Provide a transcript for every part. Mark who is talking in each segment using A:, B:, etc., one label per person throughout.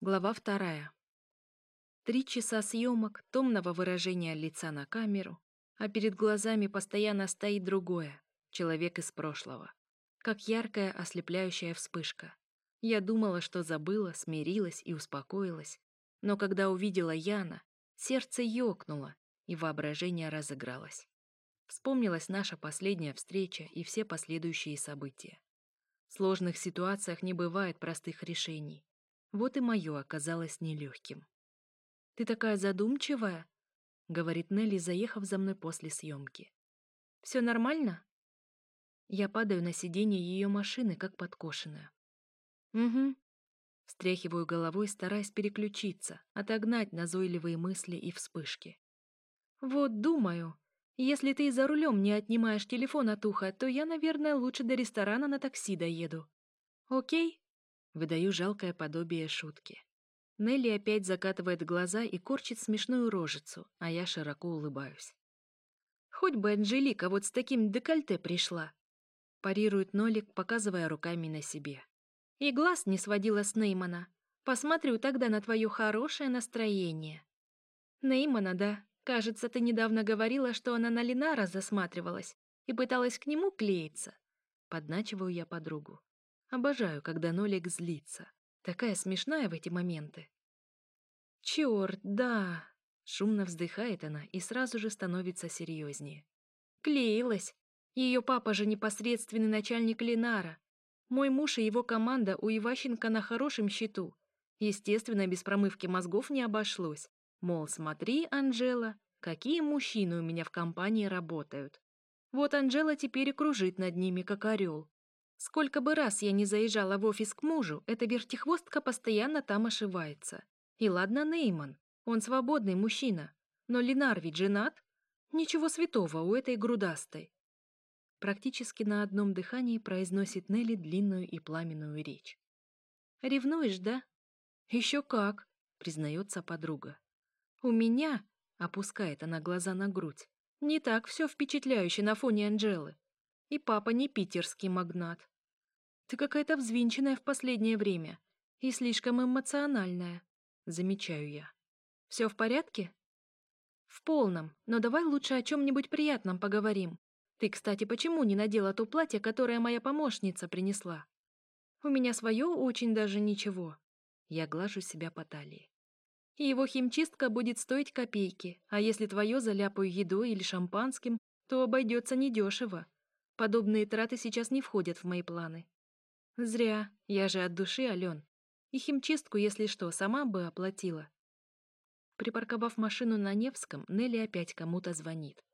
A: Глава вторая. Три часа съемок, томного выражения лица на камеру, а перед глазами постоянно стоит другое, человек из прошлого, как яркая ослепляющая вспышка. Я думала, что забыла, смирилась и успокоилась, но когда увидела Яна, сердце ёкнуло, и воображение разыгралось. Вспомнилась наша последняя встреча и все последующие события. В сложных ситуациях не бывает простых решений. Вот и мое оказалось нелегким. «Ты такая задумчивая», — говорит Нелли, заехав за мной после съемки. «Все нормально?» Я падаю на сиденье ее машины, как подкошенная. «Угу». Встряхиваю головой, стараясь переключиться, отогнать назойливые мысли и вспышки. «Вот думаю, если ты за рулем не отнимаешь телефон от уха, то я, наверное, лучше до ресторана на такси доеду. Окей?» Выдаю жалкое подобие шутки. Нелли опять закатывает глаза и корчит смешную рожицу, а я широко улыбаюсь. «Хоть бы Анжелика вот с таким декольте пришла!» Парирует Нолик, показывая руками на себе. «И глаз не сводила с Неймана. Посмотрю тогда на твое хорошее настроение». «Неймана, да. Кажется, ты недавно говорила, что она на Линара засматривалась и пыталась к нему клеиться». Подначиваю я подругу. Обожаю, когда Нолик злится. Такая смешная в эти моменты. Чёрт, да! Шумно вздыхает она и сразу же становится серьезнее. Клеилась. Ее папа же непосредственный начальник Ленара. Мой муж и его команда у Иващенко на хорошем счету. Естественно, без промывки мозгов не обошлось. Мол, смотри, Анжела, какие мужчины у меня в компании работают. Вот Анжела теперь и кружит над ними, как орел. Сколько бы раз я не заезжала в офис к мужу, эта вертихвостка постоянно там ошивается. И ладно, Нейман, он свободный мужчина. Но Ленар ведь женат? Ничего святого у этой грудастой. Практически на одном дыхании произносит Нелли длинную и пламенную речь. «Ревнуешь, да?» «Еще как!» — признается подруга. «У меня...» — опускает она глаза на грудь. «Не так все впечатляюще на фоне Анжелы. И папа не питерский магнат. Ты какая-то взвинченная в последнее время и слишком эмоциональная, замечаю я. Все в порядке? В полном, но давай лучше о чем-нибудь приятном поговорим. Ты, кстати, почему не надела то платье, которое моя помощница принесла? У меня свое очень даже ничего. Я глажу себя по талии. И его химчистка будет стоить копейки, а если твое заляпаю едой или шампанским, то обойдется недешево. Подобные траты сейчас не входят в мои планы. Зря, я же от души Ален. И химчистку, если что, сама бы оплатила. Припарковав машину на Невском, Нелли опять кому-то звонит.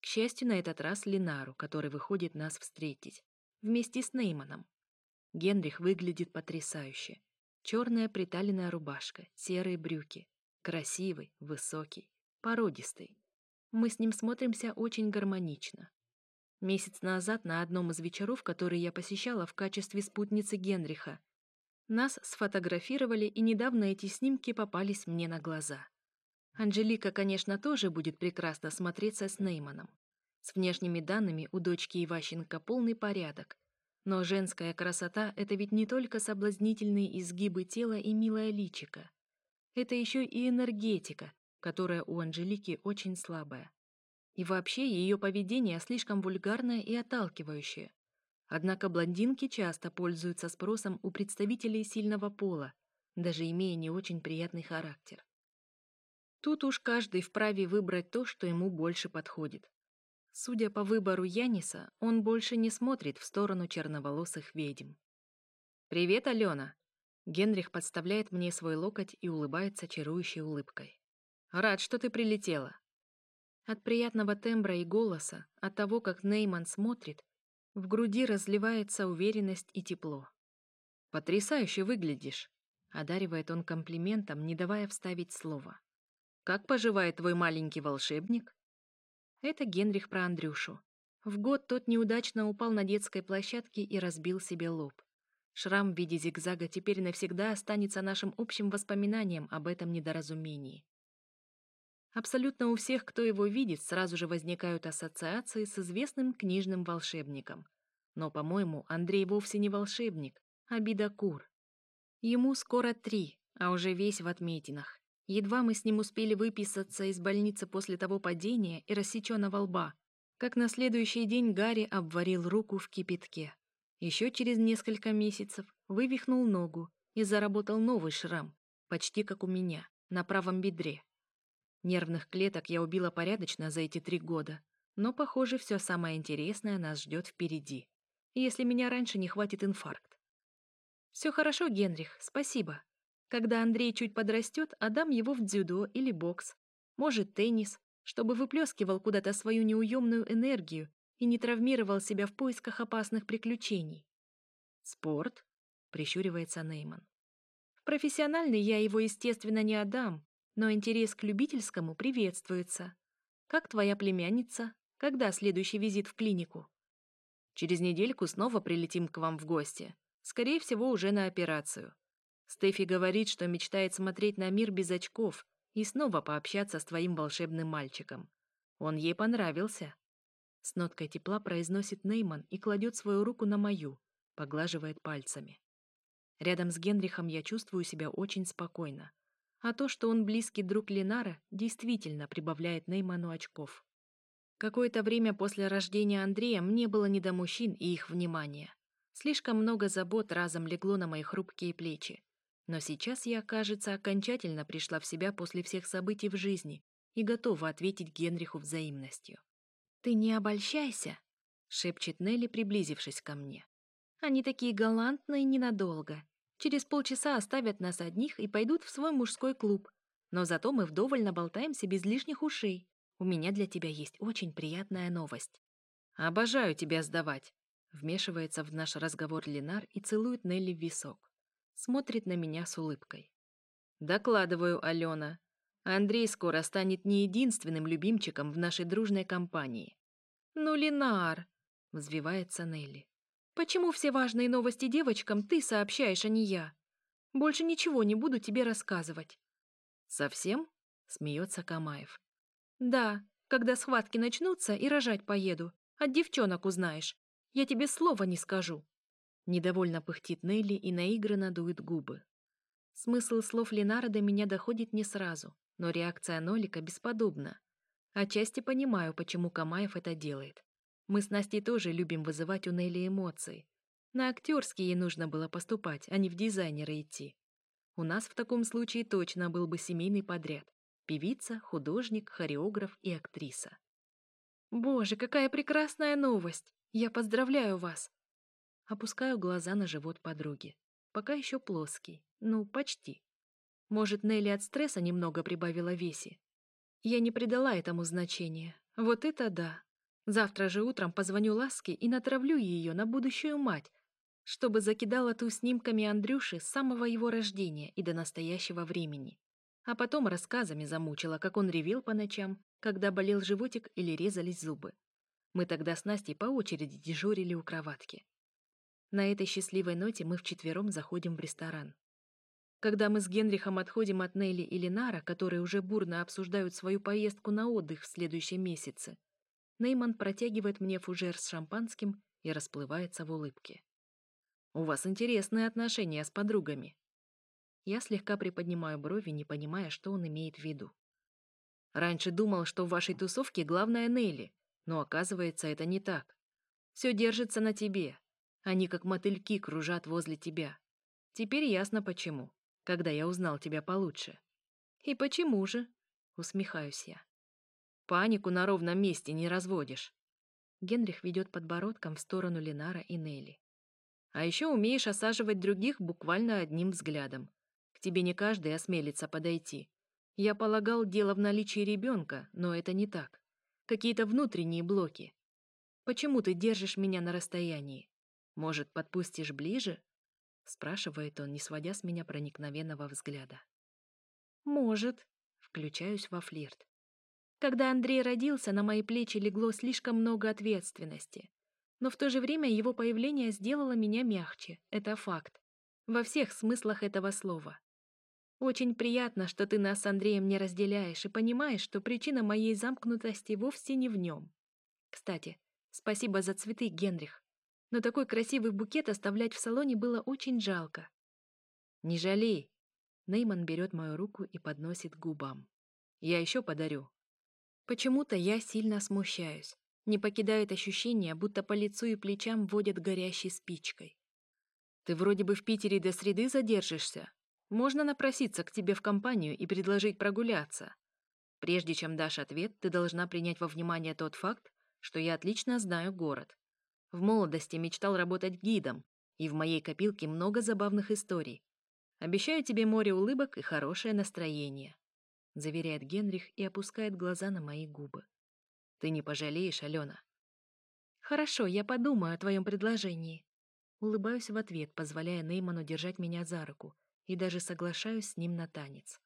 A: К счастью, на этот раз Линару, который выходит нас встретить. Вместе с Нейманом. Генрих выглядит потрясающе. Черная приталенная рубашка, серые брюки. Красивый, высокий, породистый. Мы с ним смотримся очень гармонично. Месяц назад на одном из вечеров, которые я посещала в качестве спутницы Генриха, нас сфотографировали, и недавно эти снимки попались мне на глаза. Анжелика, конечно, тоже будет прекрасно смотреться с Нейманом. С внешними данными у дочки Иващенко полный порядок. Но женская красота — это ведь не только соблазнительные изгибы тела и милая личика. Это еще и энергетика, которая у Анжелики очень слабая. И вообще ее поведение слишком вульгарное и отталкивающее. Однако блондинки часто пользуются спросом у представителей сильного пола, даже имея не очень приятный характер. Тут уж каждый вправе выбрать то, что ему больше подходит. Судя по выбору Яниса, он больше не смотрит в сторону черноволосых ведьм. «Привет, Алена!» Генрих подставляет мне свой локоть и улыбается чарующей улыбкой. «Рад, что ты прилетела. От приятного тембра и голоса, от того, как Нейман смотрит, в груди разливается уверенность и тепло. «Потрясающе выглядишь», — одаривает он комплиментом, не давая вставить слово. «Как поживает твой маленький волшебник?» Это Генрих про Андрюшу. В год тот неудачно упал на детской площадке и разбил себе лоб. Шрам в виде зигзага теперь навсегда останется нашим общим воспоминанием об этом недоразумении. Абсолютно у всех, кто его видит, сразу же возникают ассоциации с известным книжным волшебником. Но, по-моему, Андрей вовсе не волшебник, а бедокур. Ему скоро три, а уже весь в отметинах. Едва мы с ним успели выписаться из больницы после того падения и рассеченного лба, как на следующий день Гарри обварил руку в кипятке. Еще через несколько месяцев вывихнул ногу и заработал новый шрам, почти как у меня, на правом бедре. Нервных клеток я убила порядочно за эти три года, но, похоже, все самое интересное нас ждет впереди. Если меня раньше не хватит инфаркт. Все хорошо, Генрих, спасибо. Когда Андрей чуть подрастет, отдам его в дзюдо или бокс, может, теннис, чтобы выплескивал куда-то свою неуемную энергию и не травмировал себя в поисках опасных приключений. Спорт, прищуривается Нейман. В Профессиональный я его, естественно, не отдам, но интерес к любительскому приветствуется. Как твоя племянница? Когда следующий визит в клинику? Через недельку снова прилетим к вам в гости. Скорее всего, уже на операцию. Стефи говорит, что мечтает смотреть на мир без очков и снова пообщаться с твоим волшебным мальчиком. Он ей понравился. С ноткой тепла произносит Нейман и кладет свою руку на мою, поглаживает пальцами. Рядом с Генрихом я чувствую себя очень спокойно. А то, что он близкий друг Ленара, действительно прибавляет Нейману очков. Какое-то время после рождения Андрея мне было не до мужчин и их внимания. Слишком много забот разом легло на мои хрупкие плечи. Но сейчас я, кажется, окончательно пришла в себя после всех событий в жизни и готова ответить Генриху взаимностью. «Ты не обольщайся!» — шепчет Нелли, приблизившись ко мне. «Они такие галантные ненадолго. Через полчаса оставят нас одних и пойдут в свой мужской клуб. Но зато мы вдоволь наболтаемся без лишних ушей. У меня для тебя есть очень приятная новость. «Обожаю тебя сдавать», — вмешивается в наш разговор Ленар и целует Нелли в висок. Смотрит на меня с улыбкой. «Докладываю, Алена. Андрей скоро станет не единственным любимчиком в нашей дружной компании». «Ну, Ленар!» — взвивается Нелли. Почему все важные новости девочкам ты сообщаешь, а не я? Больше ничего не буду тебе рассказывать». «Совсем?» — смеется Камаев. «Да, когда схватки начнутся и рожать поеду. От девчонок узнаешь. Я тебе слова не скажу». Недовольно пыхтит Нелли и наигранно дует губы. Смысл слов Ленара до меня доходит не сразу, но реакция Нолика бесподобна. Отчасти понимаю, почему Камаев это делает. Мы с Настей тоже любим вызывать у Нелли эмоции. На актерские ей нужно было поступать, а не в дизайнеры идти. У нас в таком случае точно был бы семейный подряд. Певица, художник, хореограф и актриса. «Боже, какая прекрасная новость! Я поздравляю вас!» Опускаю глаза на живот подруги. Пока еще плоский. Ну, почти. Может, Нелли от стресса немного прибавила весе. Я не придала этому значения. Вот это да! Завтра же утром позвоню Ласке и натравлю ее на будущую мать, чтобы закидала ту снимками Андрюши с самого его рождения и до настоящего времени. А потом рассказами замучила, как он ревел по ночам, когда болел животик или резались зубы. Мы тогда с Настей по очереди дежурили у кроватки. На этой счастливой ноте мы вчетвером заходим в ресторан. Когда мы с Генрихом отходим от Нелли и Ленара, которые уже бурно обсуждают свою поездку на отдых в следующем месяце, Нейман протягивает мне фужер с шампанским и расплывается в улыбке. «У вас интересные отношения с подругами». Я слегка приподнимаю брови, не понимая, что он имеет в виду. «Раньше думал, что в вашей тусовке главное Нелли, но оказывается, это не так. Все держится на тебе. Они как мотыльки кружат возле тебя. Теперь ясно почему, когда я узнал тебя получше». «И почему же?» — усмехаюсь я. Панику на ровном месте не разводишь. Генрих ведет подбородком в сторону Линара и Нелли. А еще умеешь осаживать других буквально одним взглядом. К тебе не каждый осмелится подойти. Я полагал, дело в наличии ребенка, но это не так. Какие-то внутренние блоки. Почему ты держишь меня на расстоянии? Может, подпустишь ближе? Спрашивает он, не сводя с меня проникновенного взгляда. Может. Включаюсь во флирт. Когда Андрей родился, на мои плечи легло слишком много ответственности. Но в то же время его появление сделало меня мягче, это факт. Во всех смыслах этого слова. Очень приятно, что ты нас с Андреем не разделяешь и понимаешь, что причина моей замкнутости вовсе не в нем. Кстати, спасибо за цветы, Генрих. Но такой красивый букет оставлять в салоне было очень жалко. Не жалей. Нейман берет мою руку и подносит к губам. Я еще подарю. Почему-то я сильно смущаюсь. Не покидает ощущение, будто по лицу и плечам водят горящей спичкой. Ты вроде бы в Питере до среды задержишься. Можно напроситься к тебе в компанию и предложить прогуляться. Прежде чем дашь ответ, ты должна принять во внимание тот факт, что я отлично знаю город. В молодости мечтал работать гидом, и в моей копилке много забавных историй. Обещаю тебе море улыбок и хорошее настроение заверяет Генрих и опускает глаза на мои губы. Ты не пожалеешь, Алена. Хорошо, я подумаю о твоем предложении. Улыбаюсь в ответ, позволяя Нейману держать меня за руку, и даже соглашаюсь с ним на танец.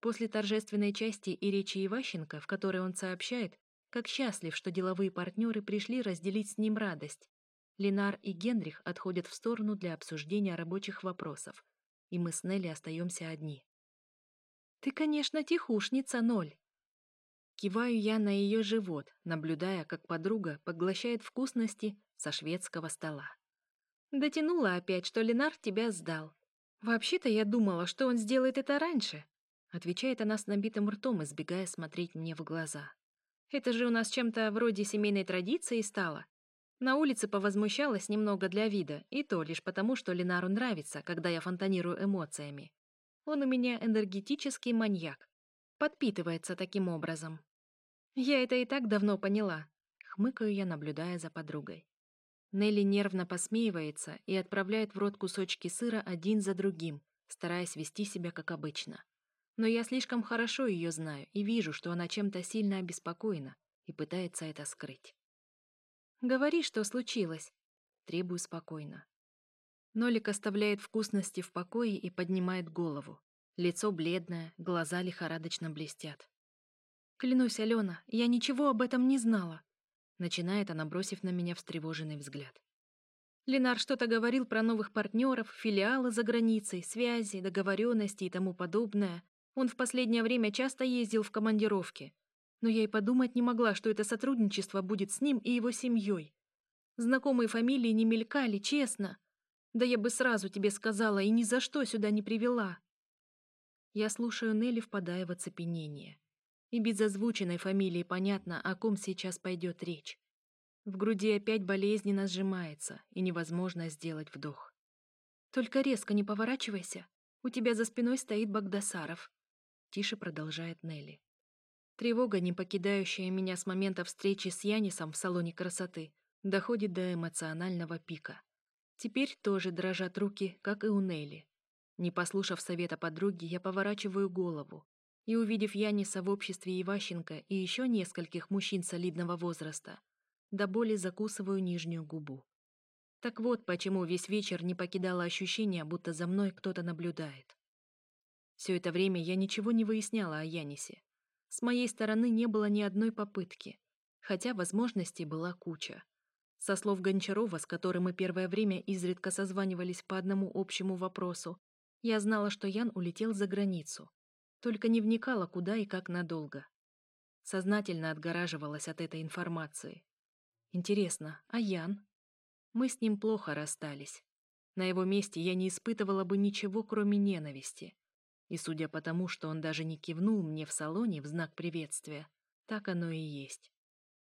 A: После торжественной части и речи Иващенко, в которой он сообщает, как счастлив, что деловые партнеры пришли разделить с ним радость, Ленар и Генрих отходят в сторону для обсуждения рабочих вопросов, и мы с Нелли остаемся одни. Ты, конечно, тихушница ноль. Киваю я на ее живот, наблюдая, как подруга поглощает вкусности со шведского стола. Дотянула опять, что Ленар тебя сдал. Вообще-то я думала, что он сделает это раньше, отвечает она с набитым ртом, избегая смотреть мне в глаза. Это же у нас чем-то вроде семейной традиции стало. На улице повозмущалась немного для вида, и то лишь потому, что Ленару нравится, когда я фонтанирую эмоциями. Он у меня энергетический маньяк. Подпитывается таким образом. Я это и так давно поняла. Хмыкаю я, наблюдая за подругой. Нелли нервно посмеивается и отправляет в рот кусочки сыра один за другим, стараясь вести себя как обычно. Но я слишком хорошо ее знаю и вижу, что она чем-то сильно обеспокоена и пытается это скрыть. «Говори, что случилось», — требую спокойно. Нолик оставляет вкусности в покое и поднимает голову. Лицо бледное, глаза лихорадочно блестят. «Клянусь, Алена, я ничего об этом не знала!» Начинает она, бросив на меня встревоженный взгляд. Ленар что-то говорил про новых партнеров, филиалы за границей, связи, договоренности и тому подобное. Он в последнее время часто ездил в командировки. Но я и подумать не могла, что это сотрудничество будет с ним и его семьей. Знакомые фамилии не мелькали, честно. Да я бы сразу тебе сказала и ни за что сюда не привела. Я слушаю Нелли, впадая в оцепенение. И без озвученной фамилии понятно, о ком сейчас пойдет речь. В груди опять болезненно сжимается, и невозможно сделать вдох. «Только резко не поворачивайся. У тебя за спиной стоит Багдасаров», — тише продолжает Нелли. Тревога, не покидающая меня с момента встречи с Янисом в салоне красоты, доходит до эмоционального пика. Теперь тоже дрожат руки, как и у Нелли. Не послушав совета подруги, я поворачиваю голову. И увидев Яниса в обществе Иващенко и еще нескольких мужчин солидного возраста, до боли закусываю нижнюю губу. Так вот, почему весь вечер не покидало ощущение, будто за мной кто-то наблюдает. Все это время я ничего не выясняла о Янисе. С моей стороны не было ни одной попытки, хотя возможностей была куча. Со слов Гончарова, с которым мы первое время изредка созванивались по одному общему вопросу, я знала, что Ян улетел за границу. Только не вникала, куда и как надолго. Сознательно отгораживалась от этой информации. Интересно, а Ян? Мы с ним плохо расстались. На его месте я не испытывала бы ничего, кроме ненависти. И судя по тому, что он даже не кивнул мне в салоне в знак приветствия, так оно и есть.